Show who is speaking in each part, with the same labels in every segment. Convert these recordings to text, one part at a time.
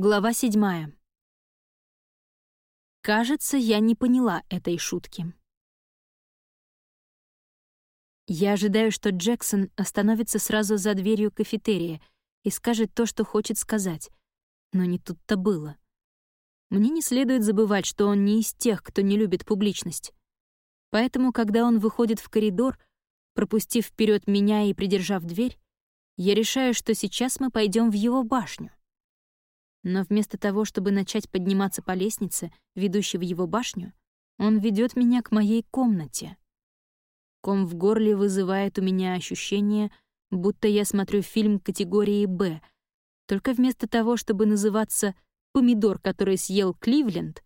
Speaker 1: Глава седьмая. Кажется, я не поняла этой шутки. Я ожидаю, что Джексон остановится сразу за дверью кафетерия и скажет то, что хочет сказать. Но не тут-то было. Мне не следует забывать, что он не из тех, кто не любит публичность. Поэтому, когда он выходит в коридор, пропустив вперед меня и придержав дверь, я решаю, что сейчас мы пойдем в его башню. Но вместо того, чтобы начать подниматься по лестнице, ведущей в его башню, он ведет меня к моей комнате. Ком в горле вызывает у меня ощущение, будто я смотрю фильм категории «Б», только вместо того, чтобы называться «Помидор, который съел Кливленд»,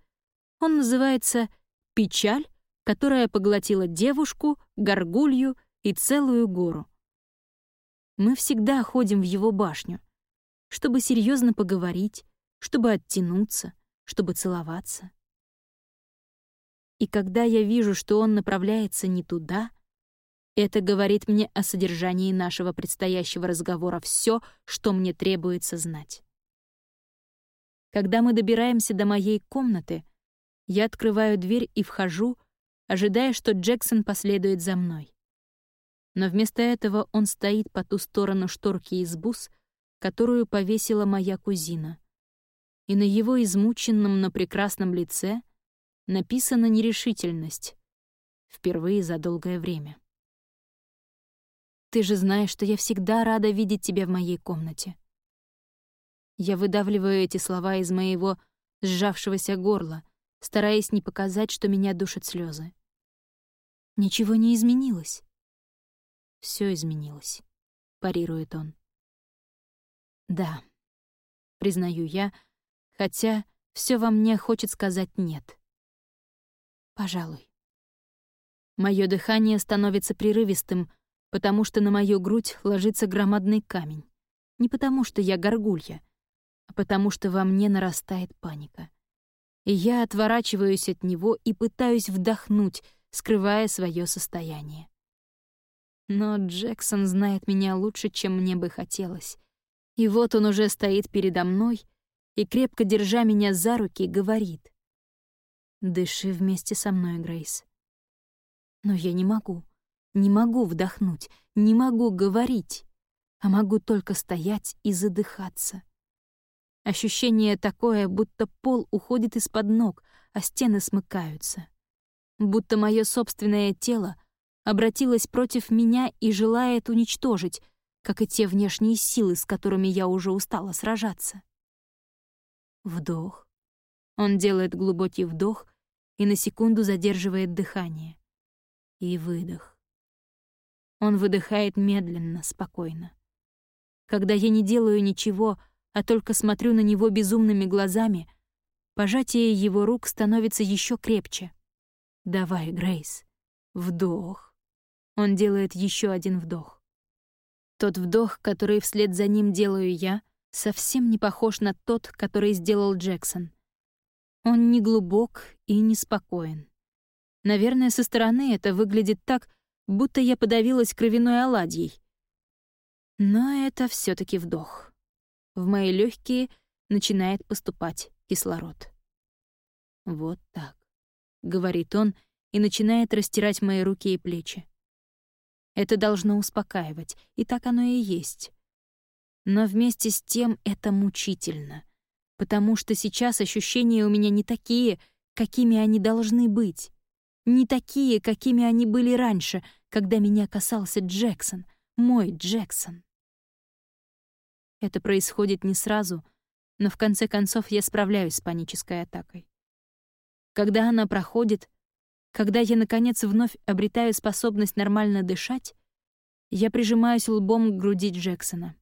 Speaker 1: он называется «Печаль, которая поглотила девушку, горгулью и целую гору». Мы всегда ходим в его башню, чтобы серьезно поговорить, чтобы оттянуться, чтобы целоваться. И когда я вижу, что он направляется не туда, это говорит мне о содержании нашего предстоящего разговора все, что мне требуется знать. Когда мы добираемся до моей комнаты, я открываю дверь и вхожу, ожидая, что Джексон последует за мной. Но вместо этого он стоит по ту сторону шторки из бус, которую повесила моя кузина и на его измученном, но прекрасном лице написана нерешительность. Впервые за долгое время. «Ты же знаешь, что я всегда рада видеть тебя в моей комнате». Я выдавливаю эти слова из моего сжавшегося горла, стараясь не показать, что меня душат слезы. Ничего не изменилось. Все изменилось, парирует он. Да, признаю я, — хотя все во мне хочет сказать «нет». Пожалуй. Мое дыхание становится прерывистым, потому что на мою грудь ложится громадный камень. Не потому что я горгулья, а потому что во мне нарастает паника. И я отворачиваюсь от него и пытаюсь вдохнуть, скрывая свое состояние. Но Джексон знает меня лучше, чем мне бы хотелось. И вот он уже стоит передо мной и, крепко держа меня за руки, говорит. «Дыши вместе со мной, Грейс». Но я не могу, не могу вдохнуть, не могу говорить, а могу только стоять и задыхаться. Ощущение такое, будто пол уходит из-под ног, а стены смыкаются. Будто мое собственное тело обратилось против меня и желает уничтожить, как и те внешние силы, с которыми я уже устала сражаться. Вдох. Он делает глубокий вдох и на секунду задерживает дыхание. И выдох. Он выдыхает медленно, спокойно. Когда я не делаю ничего, а только смотрю на него безумными глазами, пожатие его рук становится еще крепче. «Давай, Грейс. Вдох». Он делает еще один вдох. Тот вдох, который вслед за ним делаю я — совсем не похож на тот, который сделал Джексон. Он не глубок и не спокоен. Наверное, со стороны это выглядит так, будто я подавилась кровяной оладьей. Но это все таки вдох. В мои легкие начинает поступать кислород. «Вот так», — говорит он и начинает растирать мои руки и плечи. Это должно успокаивать, и так оно и есть. Но вместе с тем это мучительно, потому что сейчас ощущения у меня не такие, какими они должны быть. Не такие, какими они были раньше, когда меня касался Джексон, мой Джексон. Это происходит не сразу, но в конце концов я справляюсь с панической атакой. Когда она проходит, когда я, наконец, вновь обретаю способность нормально дышать, я прижимаюсь лбом к груди Джексона.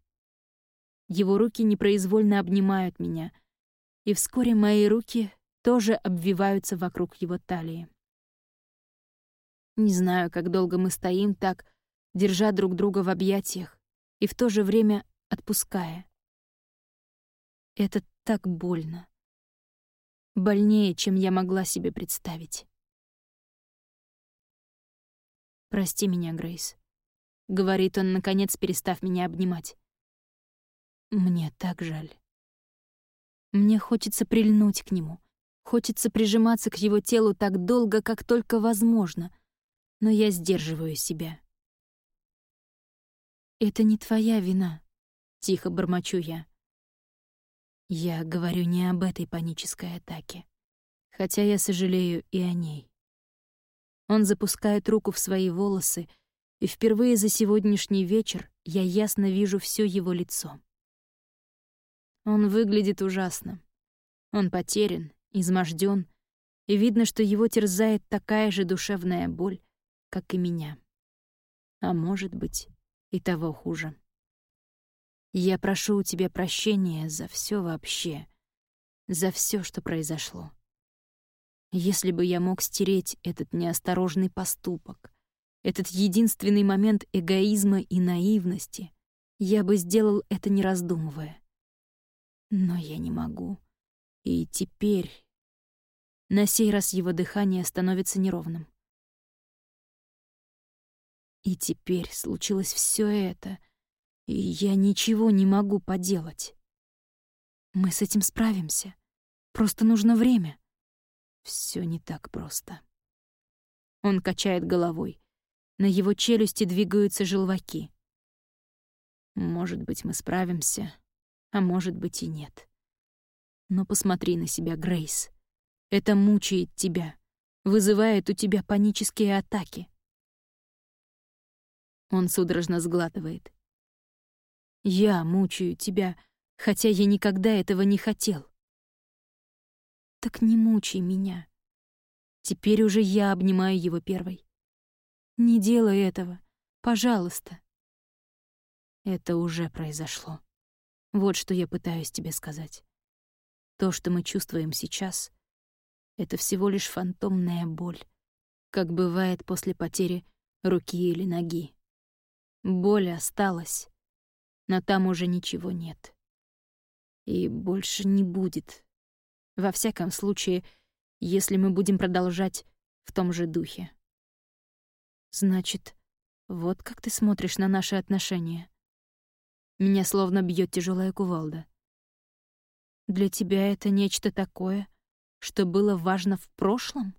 Speaker 1: Его руки непроизвольно обнимают меня, и вскоре мои руки тоже обвиваются вокруг его талии. Не знаю, как долго мы стоим так, держа друг друга в объятиях и в то же время отпуская. Это так больно. Больнее, чем я могла себе представить. «Прости меня, Грейс», — говорит он, наконец перестав меня обнимать. Мне так жаль. Мне хочется прильнуть к нему, хочется прижиматься к его телу так долго, как только возможно, но я сдерживаю себя. «Это не твоя вина», — тихо бормочу я. Я говорю не об этой панической атаке, хотя я сожалею и о ней. Он запускает руку в свои волосы, и впервые за сегодняшний вечер я ясно вижу все его лицо. Он выглядит ужасно. Он потерян, изможден, и видно, что его терзает такая же душевная боль, как и меня. А может быть, и того хуже. Я прошу у тебя прощения за все вообще, за все, что произошло. Если бы я мог стереть этот неосторожный поступок, этот единственный момент эгоизма и наивности, я бы сделал это не раздумывая. Но я не могу. И теперь... На сей раз его дыхание становится неровным. И теперь случилось все это, и я ничего не могу поделать. Мы с этим справимся. Просто нужно время. Все не так просто. Он качает головой. На его челюсти двигаются желваки. Может быть, мы справимся, а может быть и нет. Но посмотри на себя, Грейс. Это мучает тебя, вызывает у тебя панические атаки. Он судорожно сглатывает. «Я мучаю тебя, хотя я никогда этого не хотел». «Так не мучай меня». Теперь уже я обнимаю его первой. «Не делай этого, пожалуйста». Это уже произошло. Вот что я пытаюсь тебе сказать. То, что мы чувствуем сейчас, это всего лишь фантомная боль, как бывает после потери руки или ноги. Боль осталась, но там уже ничего нет. И больше не будет. Во всяком случае, если мы будем продолжать в том же духе. Значит, вот как ты смотришь на наши отношения. Меня словно бьет тяжелая кувалда. Для тебя это нечто такое, что было важно в прошлом?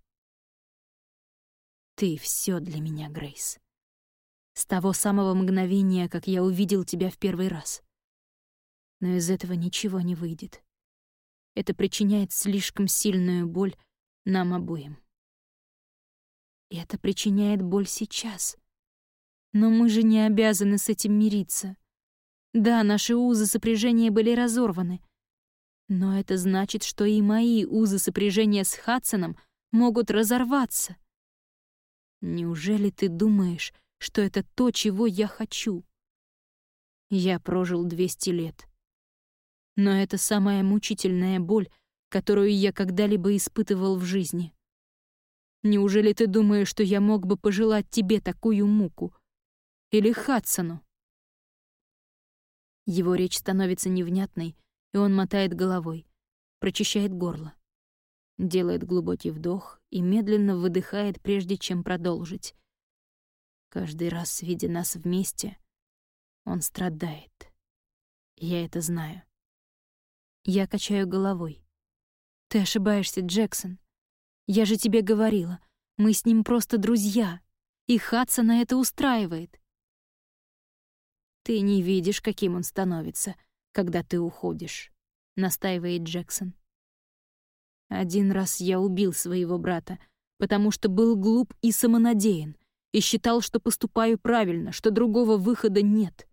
Speaker 1: Ты все для меня, Грейс. С того самого мгновения, как я увидел тебя в первый раз. Но из этого ничего не выйдет. Это причиняет слишком сильную боль нам обоим. Это причиняет боль сейчас. Но мы же не обязаны с этим мириться. Да, наши узы сопряжения были разорваны. Но это значит, что и мои узы сопряжения с Хадсоном могут разорваться. Неужели ты думаешь, что это то, чего я хочу. Я прожил 200 лет. Но это самая мучительная боль, которую я когда-либо испытывал в жизни. Неужели ты думаешь, что я мог бы пожелать тебе такую муку? Или Хадсону? Его речь становится невнятной, и он мотает головой, прочищает горло. Делает глубокий вдох и медленно выдыхает, прежде чем продолжить. Каждый раз, видя нас вместе, он страдает. Я это знаю. Я качаю головой. Ты ошибаешься, Джексон. Я же тебе говорила, мы с ним просто друзья, и Хадсона это устраивает. Ты не видишь, каким он становится, когда ты уходишь, настаивает Джексон. Один раз я убил своего брата, потому что был глуп и самонадеян, и считал, что поступаю правильно, что другого выхода нет.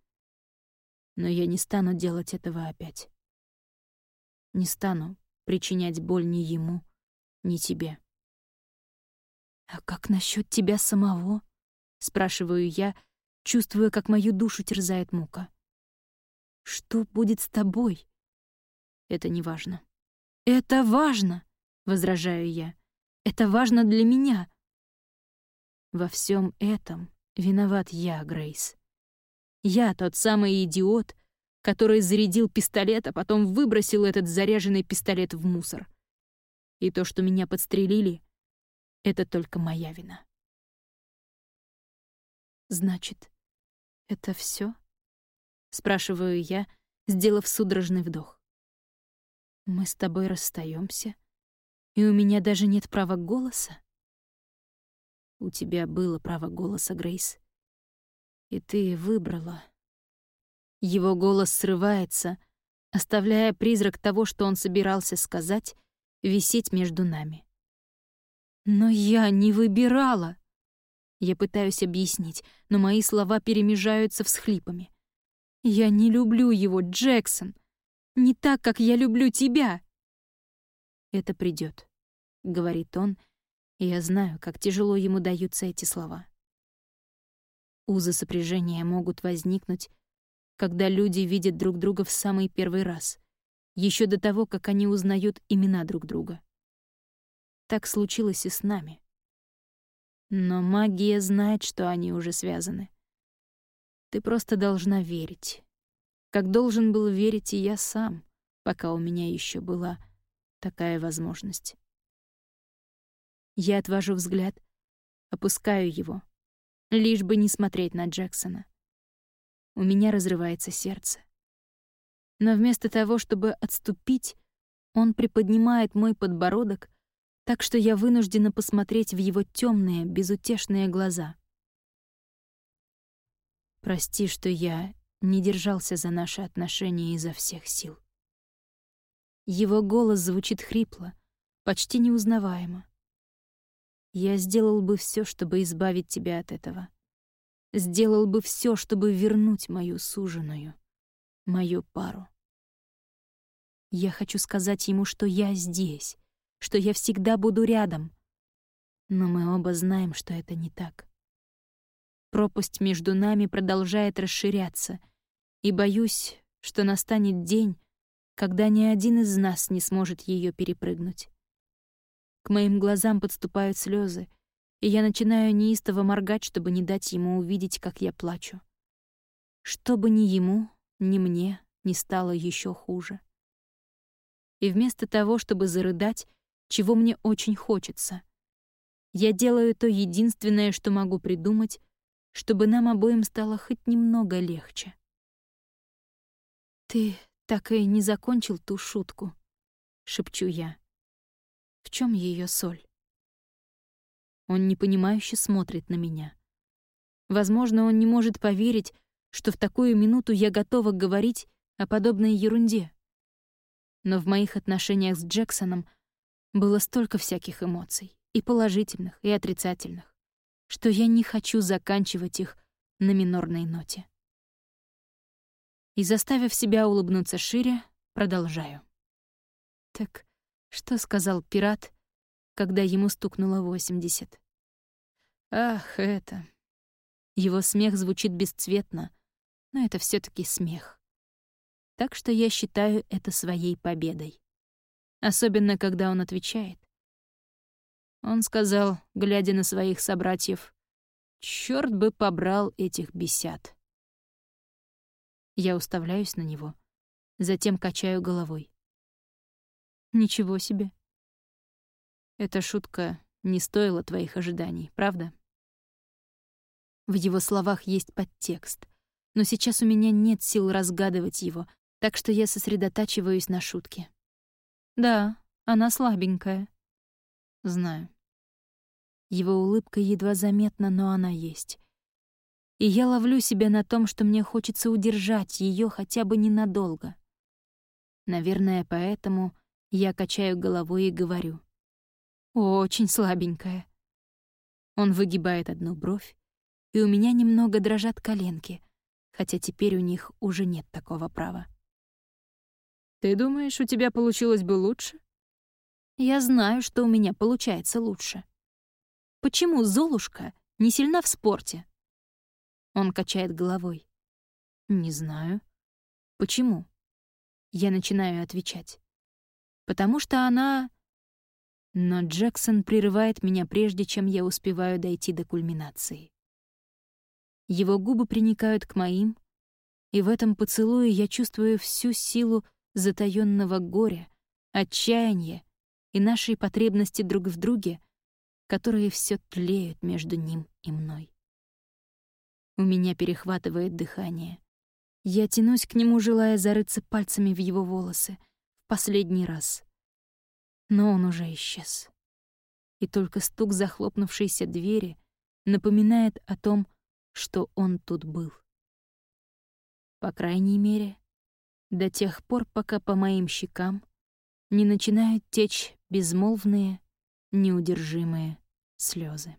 Speaker 1: Но я не стану делать этого опять. Не стану причинять боль ни ему, ни тебе. «А как насчет тебя самого?» — спрашиваю я, чувствуя, как мою душу терзает мука. «Что будет с тобой?» «Это не важно». «Это важно!» — возражаю я. «Это важно для меня, во всем этом виноват я, Грейс. Я тот самый идиот, который зарядил пистолет, а потом выбросил этот заряженный пистолет в мусор. И то, что меня подстрелили, это только моя вина. Значит, это все? спрашиваю я, сделав судорожный вдох. Мы с тобой расстаемся, и у меня даже нет права голоса? У тебя было право голоса, Грейс. И ты выбрала. Его голос срывается, оставляя призрак того, что он собирался сказать, висеть между нами. Но я не выбирала. Я пытаюсь объяснить, но мои слова перемежаются всхлипами. Я не люблю его, Джексон. Не так, как я люблю тебя. Это придет, говорит он, и я знаю, как тяжело ему даются эти слова. Узы сопряжения могут возникнуть, когда люди видят друг друга в самый первый раз, еще до того, как они узнают имена друг друга. Так случилось и с нами. Но магия знает, что они уже связаны. Ты просто должна верить. Как должен был верить и я сам, пока у меня еще была такая возможность. Я отвожу взгляд, опускаю его, лишь бы не смотреть на Джексона. У меня разрывается сердце. Но вместо того, чтобы отступить, он приподнимает мой подбородок, так что я вынуждена посмотреть в его темные, безутешные глаза. Прости, что я не держался за наши отношения изо всех сил. Его голос звучит хрипло, почти неузнаваемо. Я сделал бы все, чтобы избавить тебя от этого. Сделал бы все, чтобы вернуть мою суженую, мою пару. Я хочу сказать ему, что я здесь, что я всегда буду рядом. Но мы оба знаем, что это не так. Пропасть между нами продолжает расширяться, и боюсь, что настанет день, когда ни один из нас не сможет ее перепрыгнуть. К моим глазам подступают слезы, и я начинаю неистово моргать, чтобы не дать ему увидеть, как я плачу. Чтобы ни ему, ни мне не стало еще хуже. И вместо того, чтобы зарыдать, чего мне очень хочется, я делаю то единственное, что могу придумать, чтобы нам обоим стало хоть немного легче. «Ты так и не закончил ту шутку», — шепчу я. «В чем ее соль?» Он непонимающе смотрит на меня. Возможно, он не может поверить, что в такую минуту я готова говорить о подобной ерунде. Но в моих отношениях с Джексоном было столько всяких эмоций, и положительных, и отрицательных что я не хочу заканчивать их на минорной ноте. И заставив себя улыбнуться шире, продолжаю. Так что сказал пират, когда ему стукнуло восемьдесят? Ах, это... Его смех звучит бесцветно, но это все таки смех. Так что я считаю это своей победой. Особенно, когда он отвечает. Он сказал, глядя на своих собратьев, «Чёрт бы побрал этих бесят». Я уставляюсь на него, затем качаю головой. «Ничего себе». Эта шутка не стоила твоих ожиданий, правда? В его словах есть подтекст, но сейчас у меня нет сил разгадывать его, так что я сосредотачиваюсь на шутке. Да, она слабенькая. Знаю. Его улыбка едва заметна, но она есть. И я ловлю себя на том, что мне хочется удержать ее хотя бы ненадолго. Наверное, поэтому я качаю головой и говорю. «Очень слабенькая». Он выгибает одну бровь, и у меня немного дрожат коленки, хотя теперь у них уже нет такого права. «Ты думаешь, у тебя получилось бы лучше?» Я знаю, что у меня получается лучше. Почему Золушка не сильна в спорте? Он качает головой. Не знаю. Почему? Я начинаю отвечать. Потому что она... Но Джексон прерывает меня прежде, чем я успеваю дойти до кульминации. Его губы приникают к моим, и в этом поцелуе я чувствую всю силу затаённого горя, отчаяния и нашей потребности друг в друге, которые все тлеют между ним и мной. У меня перехватывает дыхание. Я тянусь к нему, желая зарыться пальцами в его волосы, последний раз. Но он уже исчез. И только стук захлопнувшейся двери напоминает о том, что он тут был. По крайней мере, до тех пор, пока по моим щекам не начинают течь безмолвные, неудержимые слезы.